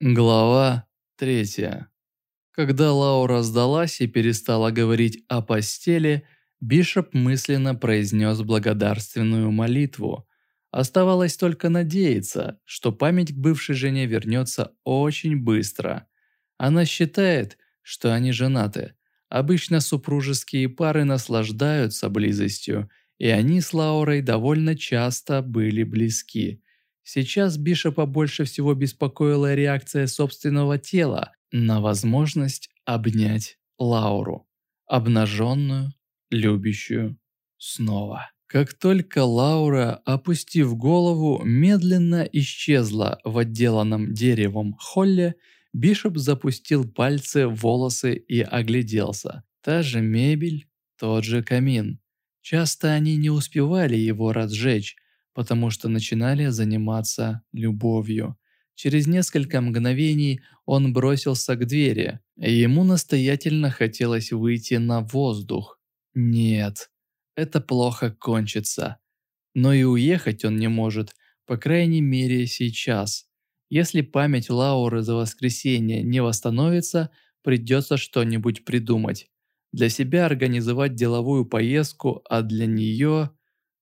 Глава третья. Когда Лаура сдалась и перестала говорить о постели, Бишоп мысленно произнес благодарственную молитву. Оставалось только надеяться, что память к бывшей жене вернется очень быстро. Она считает, что они женаты. Обычно супружеские пары наслаждаются близостью, и они с Лаурой довольно часто были близки – Сейчас Бишопа больше всего беспокоила реакция собственного тела на возможность обнять Лауру, обнаженную, любящую, снова. Как только Лаура, опустив голову, медленно исчезла в отделанном деревом холле, Бишоп запустил пальцы в волосы и огляделся. Та же мебель, тот же камин. Часто они не успевали его разжечь, потому что начинали заниматься любовью. Через несколько мгновений он бросился к двери, и ему настоятельно хотелось выйти на воздух. Нет, это плохо кончится. Но и уехать он не может, по крайней мере сейчас. Если память Лауры за воскресенье не восстановится, придется что-нибудь придумать. Для себя организовать деловую поездку, а для нее...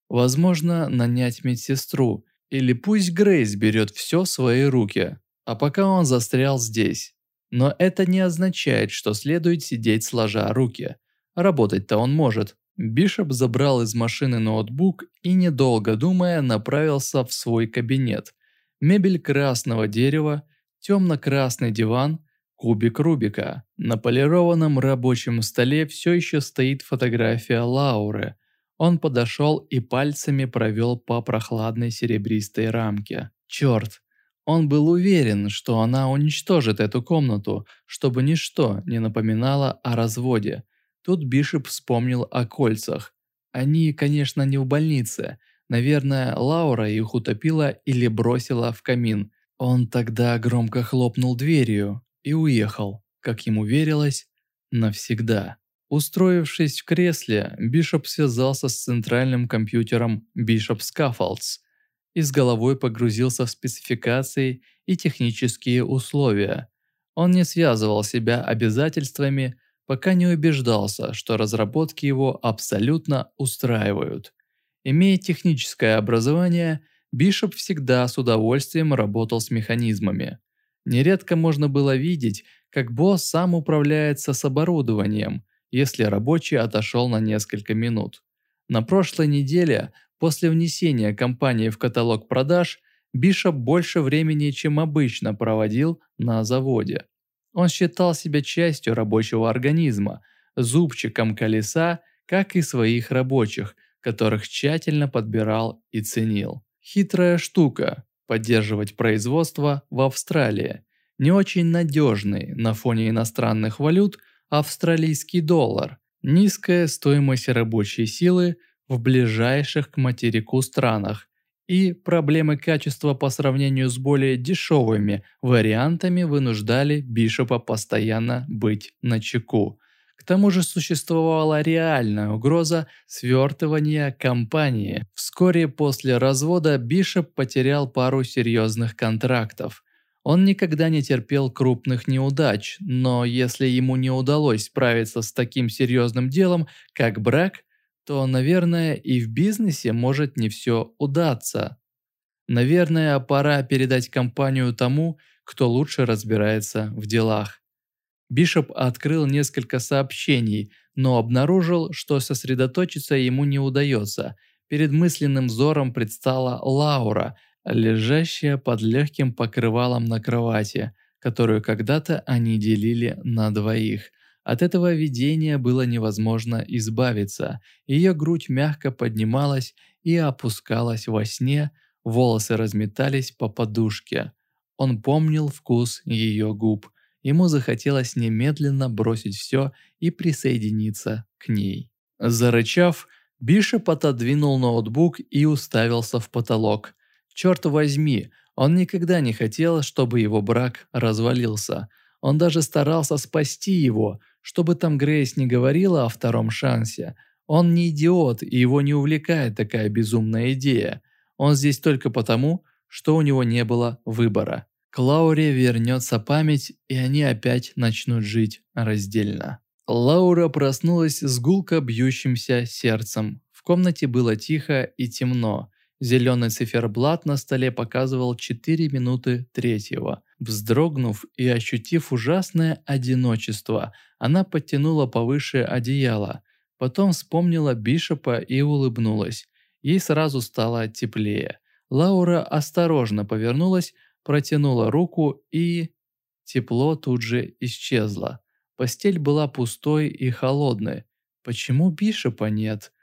Возможно, нанять медсестру, или пусть Грейс берет все в свои руки, а пока он застрял здесь. Но это не означает, что следует сидеть сложа руки. Работать-то он может. Бишоп забрал из машины ноутбук и, недолго думая, направился в свой кабинет. Мебель красного дерева, темно-красный диван, кубик Рубика. На полированном рабочем столе все еще стоит фотография Лауры – он подошел и пальцами провел по прохладной серебристой рамке. Черт! Он был уверен, что она уничтожит эту комнату, чтобы ничто не напоминало о разводе. Тут Бишоп вспомнил о кольцах. Они, конечно, не в больнице. Наверное, Лаура их утопила или бросила в камин. Он тогда громко хлопнул дверью и уехал, как ему верилось, навсегда. Устроившись в кресле, Бишоп связался с центральным компьютером Bishop Scaffolds и с головой погрузился в спецификации и технические условия. Он не связывал себя обязательствами, пока не убеждался, что разработки его абсолютно устраивают. Имея техническое образование, Бишоп всегда с удовольствием работал с механизмами. Нередко можно было видеть, как босс сам управляется с оборудованием – если рабочий отошел на несколько минут. На прошлой неделе, после внесения компании в каталог продаж, Бишоп больше времени, чем обычно, проводил на заводе. Он считал себя частью рабочего организма, зубчиком колеса, как и своих рабочих, которых тщательно подбирал и ценил. Хитрая штука – поддерживать производство в Австралии. Не очень надежный на фоне иностранных валют – австралийский доллар, низкая стоимость рабочей силы в ближайших к материку странах и проблемы качества по сравнению с более дешевыми вариантами вынуждали Бишопа постоянно быть на чеку. К тому же существовала реальная угроза свертывания компании. Вскоре после развода Бишоп потерял пару серьезных контрактов – он никогда не терпел крупных неудач, но если ему не удалось справиться с таким серьезным делом, как брак, то, наверное, и в бизнесе может не все удаться. Наверное, пора передать компанию тому, кто лучше разбирается в делах. Бишоп открыл несколько сообщений, но обнаружил, что сосредоточиться ему не удается. Перед мысленным взором предстала Лаура, лежащая под легким покрывалом на кровати, которую когда-то они делили на двоих. От этого видения было невозможно избавиться. Ее грудь мягко поднималась и опускалась во сне, волосы разметались по подушке. Он помнил вкус ее губ. Ему захотелось немедленно бросить все и присоединиться к ней. Зарычав, Бишоп отодвинул ноутбук и уставился в потолок. Черт возьми, он никогда не хотел, чтобы его брак развалился. Он даже старался спасти его, чтобы там Грейс не говорила о втором шансе. Он не идиот, и его не увлекает такая безумная идея. Он здесь только потому, что у него не было выбора. К Лауре вернется память, и они опять начнут жить раздельно. Лаура проснулась с гулко бьющимся сердцем. В комнате было тихо и темно. Зеленый циферблат на столе показывал 4 минуты третьего. Вздрогнув и ощутив ужасное одиночество, она подтянула повыше одеяло. Потом вспомнила Бишопа и улыбнулась. Ей сразу стало теплее. Лаура осторожно повернулась, протянула руку и... Тепло тут же исчезло. Постель была пустой и холодной. Почему Бишопа нет?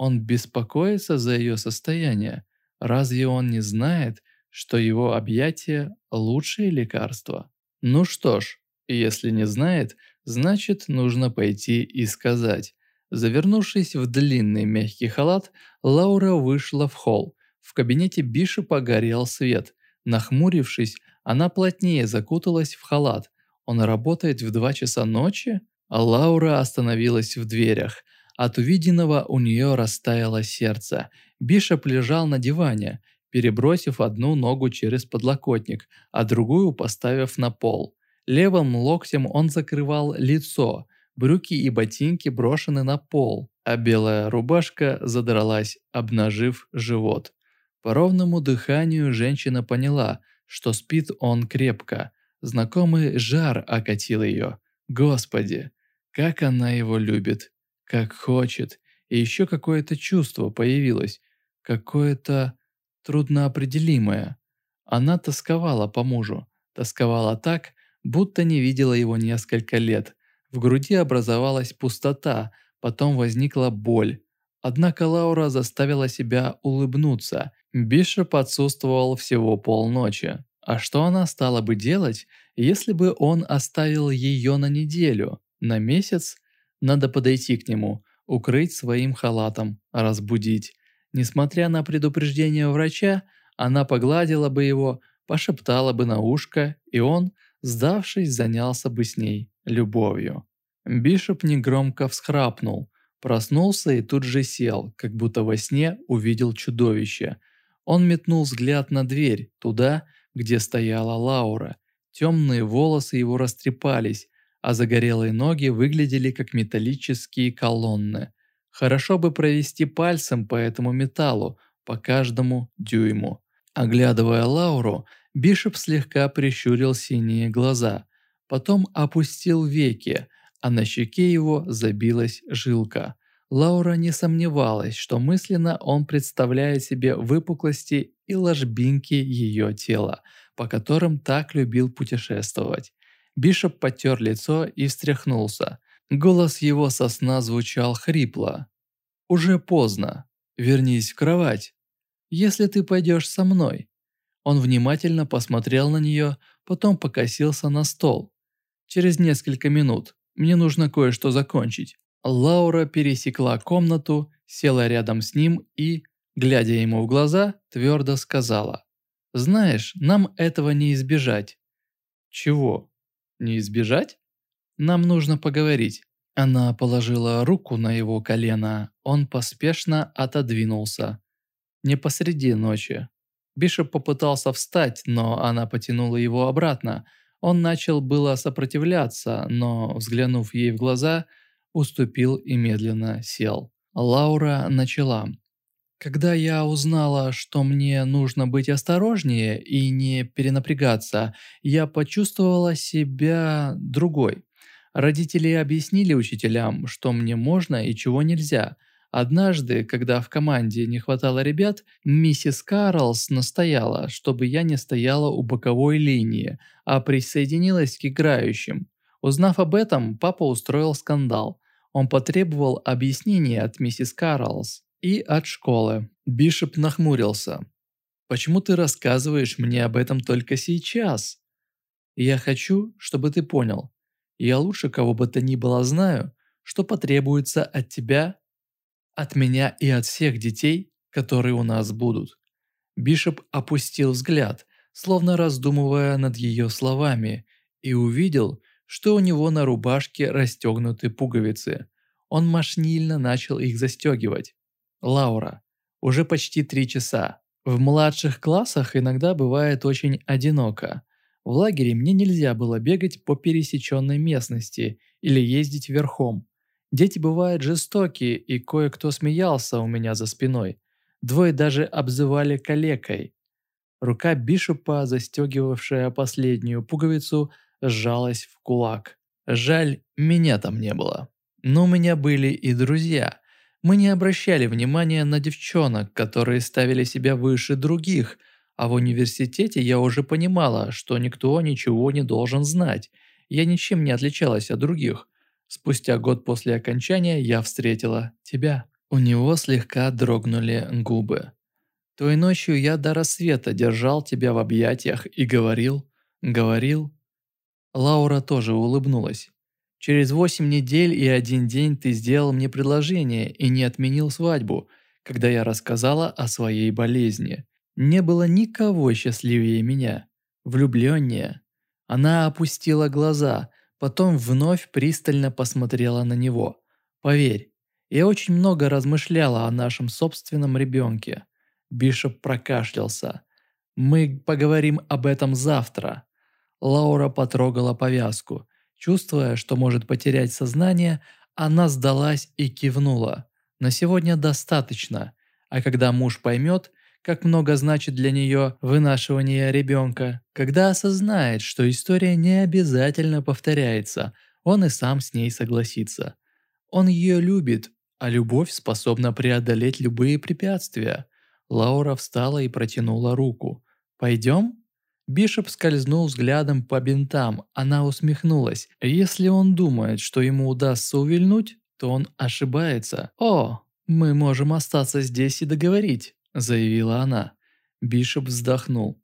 Он беспокоится за ее состояние. Разве он не знает, что его объятие – лучшее лекарство? Ну что ж, если не знает, значит нужно пойти и сказать. Завернувшись в длинный мягкий халат, Лаура вышла в холл. В кабинете Бишопа горел свет. Нахмурившись, она плотнее закуталась в халат. Он работает в 2 часа ночи? А Лаура остановилась в дверях. От увиденного у нее растаяло сердце. Бишоп лежал на диване, перебросив одну ногу через подлокотник, а другую поставив на пол. Левым локтем он закрывал лицо, брюки и ботинки брошены на пол, а белая рубашка задралась, обнажив живот. По ровному дыханию женщина поняла, что спит он крепко. Знакомый жар окатил ее. Господи, как она его любит, как хочет. И еще какое-то чувство появилось, какое-то трудноопределимое. Она тосковала по мужу, тосковала так, будто не видела его несколько лет, в груди образовалась пустота, потом возникла боль. Однако Лаура заставила себя улыбнуться. Бишоп отсутствовал всего полночи. А что она стала бы делать, если бы он оставил ее на неделю, на месяц? Надо подойти к нему, укрыть своим халатом, разбудить. Несмотря на предупреждение врача, она погладила бы его, пошептала бы на ушко, и он, сдавшись, занялся бы с ней любовью. Бишоп негромко всхрапнул, проснулся и тут же сел, как будто во сне увидел чудовище. Он метнул взгляд на дверь, туда, где стояла Лаура. Темные волосы его растрепались, а загорелые ноги выглядели как металлические колонны. Хорошо бы провести пальцем по этому металлу, по каждому дюйму. Оглядывая Лауру, Бишоп слегка прищурил синие глаза, потом опустил веки, а на щеке его забилась жилка. Лаура не сомневалась, что мысленно он представляет себе выпуклости и ложбинки ее тела, по которым так любил путешествовать. Бишоп потер лицо и встряхнулся. Голос его со сна звучал хрипло. «Уже поздно. Вернись в кровать. Если ты пойдешь со мной». Он внимательно посмотрел на нее, потом покосился на стол. «Через несколько минут. Мне нужно кое-что закончить». Лаура пересекла комнату, села рядом с ним и, глядя ему в глаза, твердо сказала. «Знаешь, нам этого не избежать». «Чего? Не избежать?» «Нам нужно поговорить». Она положила руку на его колено, он поспешно отодвинулся. Не посреди ночи. Бишоп попытался встать, но она потянула его обратно – он начал было сопротивляться, но, взглянув ей в глаза, уступил и медленно сел. Лаура начала. «Когда я узнала, что мне нужно быть осторожнее и не перенапрягаться, я почувствовала себя другой. Родители объяснили учителям, что мне можно и чего нельзя – Однажды, когда в команде не хватало ребят, миссис Карлс настояла, чтобы я не стояла у боковой линии, а присоединилась к играющим. Узнав об этом, папа устроил скандал. Он потребовал объяснения от миссис Карлс и от школы. Бишоп нахмурился. «Почему ты рассказываешь мне об этом только сейчас?» «Я хочу, чтобы ты понял. Я лучше кого бы то ни было знаю, что потребуется от тебя от меня и от всех детей, которые у нас будут». Бишоп опустил взгляд, словно раздумывая над ее словами, и увидел, что у него на рубашке расстегнуты пуговицы. Он машинально начал их застегивать. Лаура. Уже почти три часа. В младших классах иногда бывает очень одиноко. В лагере мне нельзя было бегать по пересеченной местности или ездить верхом. Дети бывают жестокие, и кое-кто смеялся у меня за спиной. Двое даже обзывали калекой. Рука Бишопа, застегивавшая последнюю пуговицу, сжалась в кулак. Жаль, меня там не было. Но у меня были и друзья. Мы не обращали внимания на девчонок, которые ставили себя выше других, а в университете я уже понимала, что никто ничего не должен знать. Я ничем не отличалась от других. Спустя год после окончания я встретила тебя. У него слегка дрогнули губы. Той ночью я до рассвета держал тебя в объятиях и говорил, говорил. Лаура тоже улыбнулась. Через восемь недель и один день ты сделал мне предложение и не отменил свадьбу, когда я рассказала о своей болезни. Не было никого счастливее меня, влюбленнее. Она опустила глаза, потом вновь пристально посмотрела на него. Поверь, я очень много размышляла о нашем собственном ребенке. Бишоп прокашлялся. «Мы поговорим об этом завтра». Лаура потрогала повязку. Чувствуя, что может потерять сознание, она сдалась и кивнула. На сегодня достаточно. А когда муж поймет, как много значит для нее вынашивание ребенка, когда осознает, что история не обязательно повторяется, он и сам с ней согласится. Он ее любит, а любовь способна преодолеть любые препятствия. Лаура встала и протянула руку. «Пойдем?» Бишоп скользнул взглядом по бинтам. Она усмехнулась. Если он думает, что ему удастся увильнуть, то он ошибается. «О, мы можем остаться здесь и договорить», – заявила она. Бишоп вздохнул.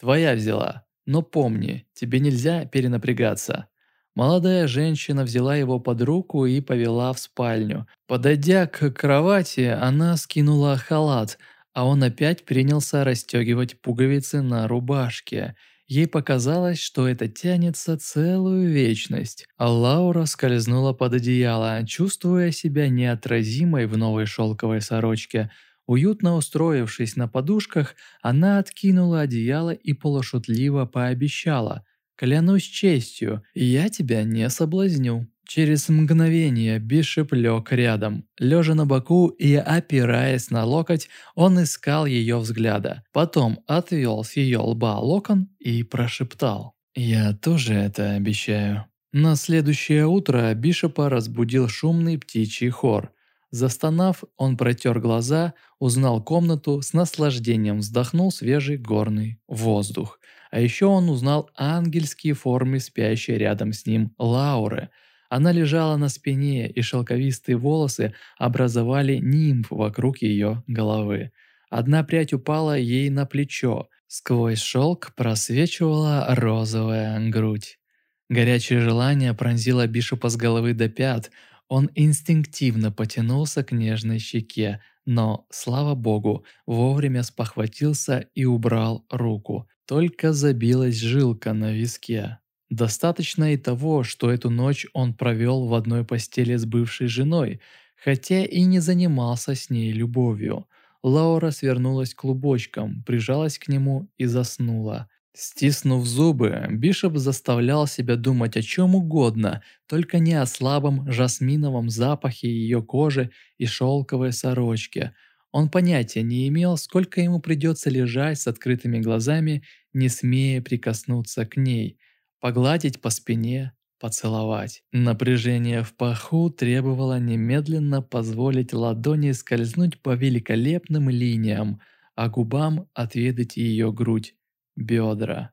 «Твоя взяла. Но помни, тебе нельзя перенапрягаться. Молодая женщина взяла его под руку и повела в спальню. Подойдя к кровати, она скинула халат, а он опять принялся расстегивать пуговицы на рубашке. Ей показалось, что это тянется целую вечность, а Лаура скользнула под одеяло, чувствуя себя неотразимой в новой шелковой сорочке. Уютно устроившись на подушках, она откинула одеяло и полушутливо пообещала – Клянусь честью, я тебя не соблазню». Через мгновение Бишоп лег рядом. Лежа на боку и опираясь на локоть, он искал ее взгляда. Потом отвел с ее лба локон и прошептал. «Я тоже это обещаю». На следующее утро Бишопа разбудил шумный птичий хор. Застонав, он протер глаза, узнал комнату, с наслаждением вздохнул свежий горный воздух. А еще он узнал ангельские формы спящей рядом с ним Лауры. Она лежала на спине, и шелковистые волосы образовали нимф вокруг ее головы. Одна прядь упала ей на плечо. Сквозь шелк просвечивала розовая грудь. Горячее желание пронзило Бишопа с головы до пят. Он инстинктивно потянулся к нежной щеке, но, слава богу, вовремя спохватился и убрал руку. Только забилась жилка на виске. Достаточно и того, что эту ночь он провел в одной постели с бывшей женой, хотя и не занимался с ней любовью. Лаура свернулась клубочком, прижалась к нему и заснула. Стиснув зубы, Бишоп заставлял себя думать о чем угодно, только не о слабом жасминовом запахе ее кожи и шелковой сорочке – он понятия не имел, сколько ему придется лежать с открытыми глазами, не смея прикоснуться к ней, погладить по спине, поцеловать. Напряжение в паху требовало немедленно позволить ладони скользнуть по великолепным линиям, а губам отведать ее грудь, бедра.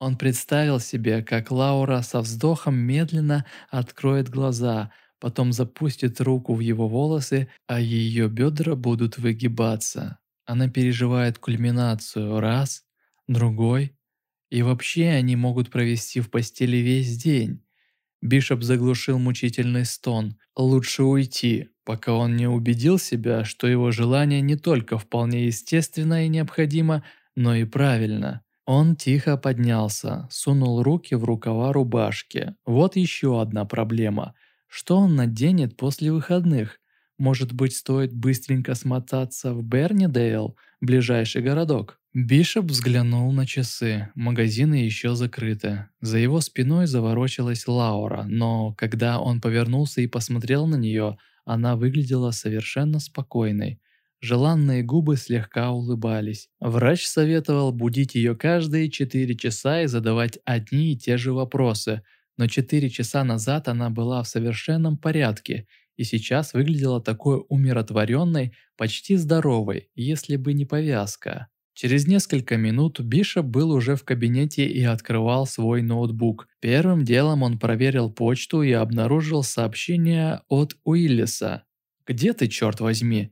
Он представил себе, как Лаура со вздохом медленно откроет глаза – потом запустит руку в его волосы, а ее бедра будут выгибаться. Она переживает кульминацию раз, другой, и вообще они могут провести в постели весь день. Бишоп заглушил мучительный стон. Лучше уйти, пока он не убедил себя, что его желание не только вполне естественно и необходимо, но и правильно. Он тихо поднялся, сунул руки в рукава рубашки. Вот еще одна проблема – что он наденет после выходных? Может быть, стоит быстренько смотаться в Бернидейл, ближайший городок? Бишоп взглянул на часы. Магазины еще закрыты. За его спиной заворочилась Лаура, но когда он повернулся и посмотрел на нее, она выглядела совершенно спокойной. Желанные губы слегка улыбались. Врач советовал будить ее каждые 4 часа и задавать одни и те же вопросы, но 4 часа назад она была в совершенном порядке и сейчас выглядела такой умиротворенной, почти здоровой, если бы не повязка. Через несколько минут Бишоп был уже в кабинете и открывал свой ноутбук. Первым делом он проверил почту и обнаружил сообщение от Уиллиса. «Где ты, черт возьми?»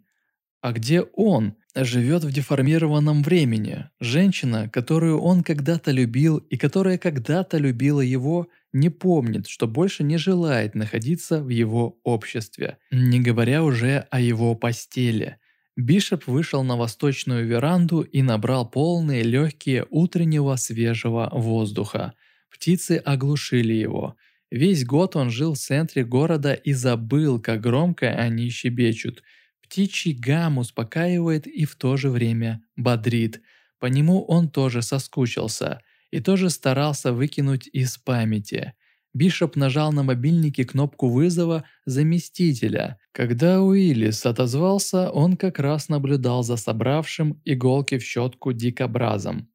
А где он? Живет в деформированном времени. Женщина, которую он когда-то любил и которая когда-то любила его, не помнит, что больше не желает находиться в его обществе. Не говоря уже о его постели. Бишоп вышел на восточную веранду и набрал полные легкие утреннего свежего воздуха. Птицы оглушили его. Весь год он жил в центре города и забыл, как громко они щебечут – Птичий гам успокаивает и в то же время бодрит. По нему он тоже соскучился и тоже старался выкинуть из памяти. Бишоп нажал на мобильнике кнопку вызова заместителя. Когда Уиллис отозвался, он как раз наблюдал за собравшим иголки в щетку дикобразом.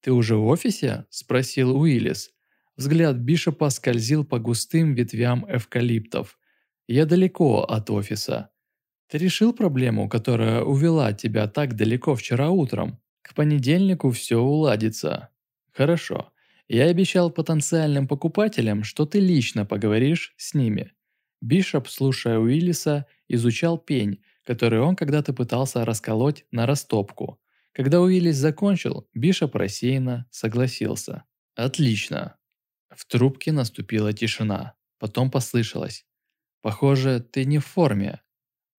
«Ты уже в офисе?» – спросил Уиллис. Взгляд Бишопа скользил по густым ветвям эвкалиптов. «Я далеко от офиса». Ты решил проблему, которая увела тебя так далеко вчера утром? К понедельнику все уладится. Хорошо. Я обещал потенциальным покупателям, что ты лично поговоришь с ними. Бишоп, слушая Уиллиса, изучал пень, который он когда-то пытался расколоть на растопку. Когда Уиллис закончил, Бишоп рассеянно согласился. «Отлично». В трубке наступила тишина. Потом послышалось. «Похоже, ты не в форме.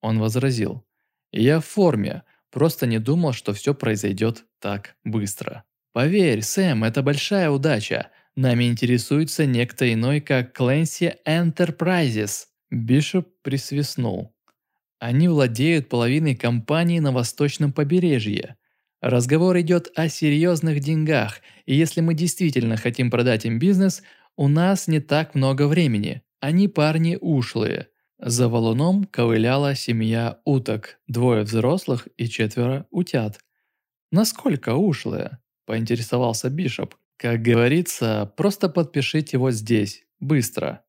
Он возразил. «Я в форме, просто не думал, что все произойдет так быстро». «Поверь, Сэм, это большая удача. Нами интересуется некто иной, как Clancy Enterprises». Бишоп присвистнул. «Они владеют половиной компании на восточном побережье. Разговор идет о серьезных деньгах, и если мы действительно хотим продать им бизнес, у нас не так много времени. Они парни ушлые. За валуном ковыляла семья уток, двое взрослых и четверо утят. «Насколько ушлые?» – поинтересовался Бишоп. «Как говорится, просто подпишите его здесь, быстро».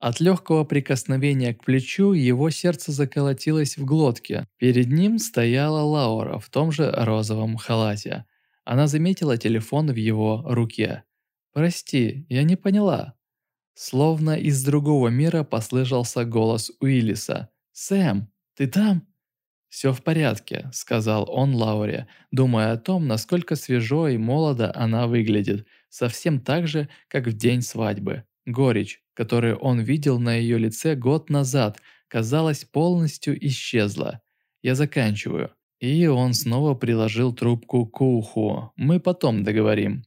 От легкого прикосновения к плечу его сердце заколотилось в глотке. Перед ним стояла Лаура в том же розовом халате. Она заметила телефон в его руке. «Прости, я не поняла», Словно из другого мира послышался голос Уиллиса. «Сэм, ты там?» «Все в порядке», — сказал он Лауре, думая о том, насколько свежо и молодо она выглядит, совсем так же, как в день свадьбы. Горечь, которую он видел на ее лице год назад, казалось, полностью исчезла. «Я заканчиваю». И он снова приложил трубку к уху. «Мы потом договорим».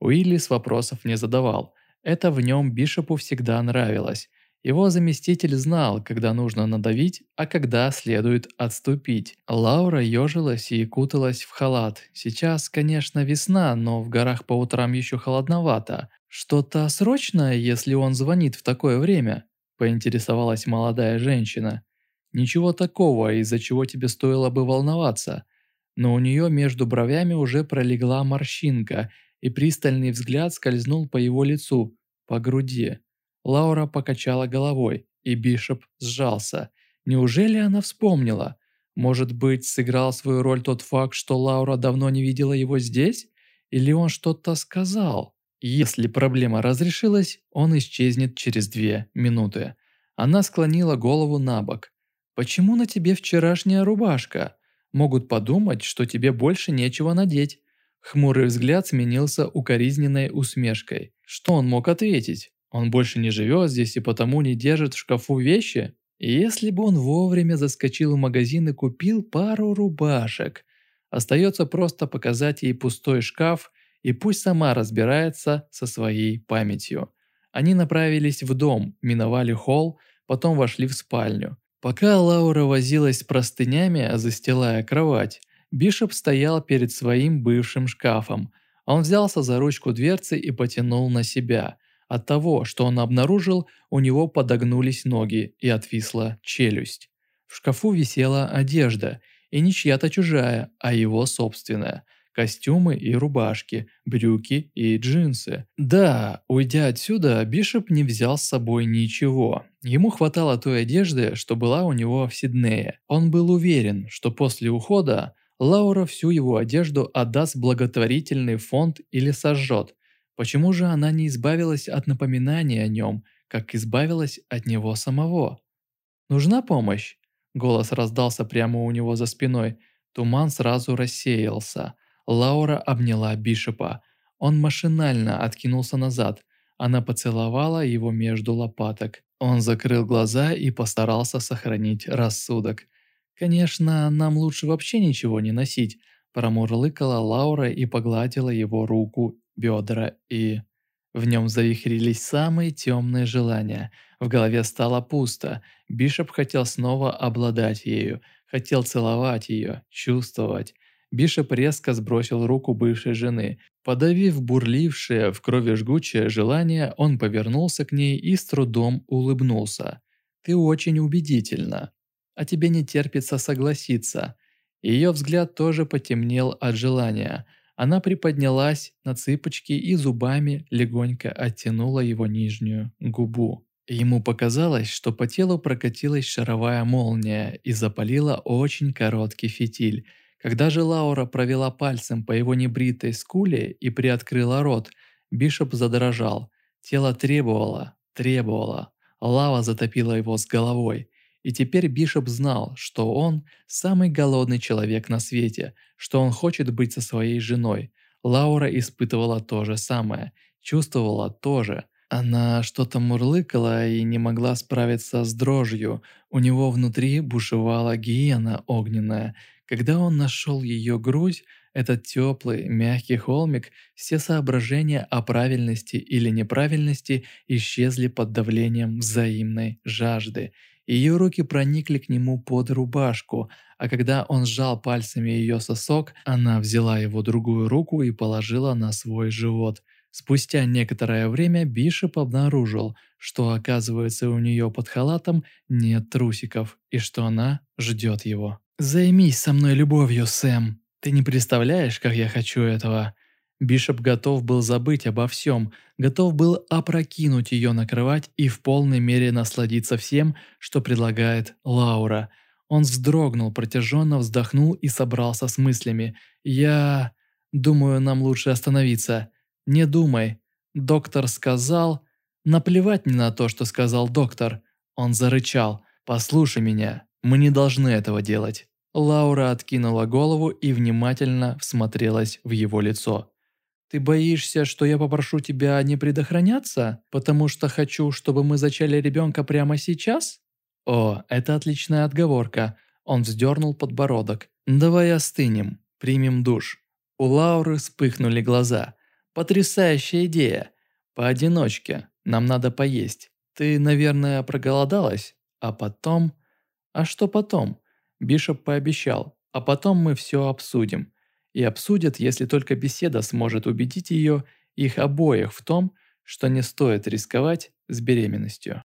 Уиллис вопросов не задавал. Это в нем Бишопу всегда нравилось. Его заместитель знал, когда нужно надавить, а когда следует отступить. Лаура ежилась и куталась в халат. Сейчас, конечно, весна, но в горах по утрам еще холодновато. «Что-то срочное, если он звонит в такое время?» – поинтересовалась молодая женщина. «Ничего такого, из-за чего тебе стоило бы волноваться». Но у нее между бровями уже пролегла морщинка – и пристальный взгляд скользнул по его лицу, по груди. Лаура покачала головой, и Бишоп сжался. Неужели она вспомнила? Может быть, сыграл свою роль тот факт, что Лаура давно не видела его здесь? Или он что-то сказал? Если проблема разрешилась, он исчезнет через две минуты. Она склонила голову на бок. «Почему на тебе вчерашняя рубашка? Могут подумать, что тебе больше нечего надеть. Хмурый взгляд сменился укоризненной усмешкой. Что он мог ответить? Он больше не живет здесь и потому не держит в шкафу вещи? Если бы он вовремя заскочил в магазин и купил пару рубашек. Остается просто показать ей пустой шкаф, и пусть сама разбирается со своей памятью. Они направились в дом, миновали холл, потом вошли в спальню. Пока Лаура возилась с простынями, застилая кровать, Бишоп стоял перед своим бывшим шкафом. Он взялся за ручку дверцы и потянул на себя. От того, что он обнаружил, у него подогнулись ноги и отвисла челюсть. В шкафу висела одежда, и не чья-то чужая, а его собственная – костюмы и рубашки, брюки и джинсы. Да, уйдя отсюда, Бишоп не взял с собой ничего. Ему хватало той одежды, что была у него в Сиднее. Он был уверен, что после ухода Лаура всю его одежду отдаст благотворительный фонд или сожжет. Почему же она не избавилась от напоминания о нем, как избавилась от него самого? «Нужна помощь?» Голос раздался прямо у него за спиной. Туман сразу рассеялся. Лаура обняла Бишопа. Он машинально откинулся назад. Она поцеловала его между лопаток. Он закрыл глаза и постарался сохранить рассудок. «Конечно, нам лучше вообще ничего не носить», промурлыкала Лаура и погладила его руку, бедра и... В нем завихрились самые темные желания. В голове стало пусто. Бишоп хотел снова обладать ею, хотел целовать ее, чувствовать. Бишоп резко сбросил руку бывшей жены. Подавив бурлившее в крови жгучее желание, он повернулся к ней и с трудом улыбнулся. «Ты очень убедительна. А тебе не терпится согласиться». Ее взгляд тоже потемнел от желания. Она приподнялась на цыпочки и зубами легонько оттянула его нижнюю губу. Ему показалось, что по телу прокатилась шаровая молния и запалила очень короткий фитиль – когда же Лаура провела пальцем по его небритой скуле и приоткрыла рот, Бишоп задрожал. Тело требовало, требовало. Лава затопила его с головой. И теперь Бишоп знал, что он самый голодный человек на свете, что он хочет быть со своей женой. Лаура испытывала то же самое, чувствовала то же. Она что-то мурлыкала и не могла справиться с дрожью. У него внутри бушевала гиена огненная – когда он нашел ее грудь, этот теплый, мягкий холмик, все соображения о правильности или неправильности исчезли под давлением взаимной жажды. Ее руки проникли к нему под рубашку, а когда он сжал пальцами ее сосок, она взяла его другую руку и положила на свой живот. Спустя некоторое время Бишоп обнаружил, что оказывается у нее под халатом нет трусиков и что она ждет его. «Займись со мной любовью, Сэм. Ты не представляешь, как я хочу этого». Бишоп готов был забыть обо всем, готов был опрокинуть ее на кровать и в полной мере насладиться всем, что предлагает Лаура. Он вздрогнул, протяженно вздохнул и собрался с мыслями. «Я... думаю, нам лучше остановиться. Не думай. Доктор сказал...» «Наплевать мне на то, что сказал доктор». Он зарычал. «Послушай меня, мы не должны этого делать». Лаура откинула голову и внимательно всмотрелась в его лицо. «Ты боишься, что я попрошу тебя не предохраняться, потому что хочу, чтобы мы зачали ребенка прямо сейчас?» «О, это отличная отговорка». Он вздернул подбородок. «Давай остынем, примем душ». У Лауры вспыхнули глаза. «Потрясающая идея. Поодиночке. Нам надо поесть. Ты, наверное, проголодалась? А потом...» А что потом? Бишоп пообещал, а потом мы все обсудим. И обсудят, если только беседа сможет убедить ее, их обоих в том, что не стоит рисковать с беременностью.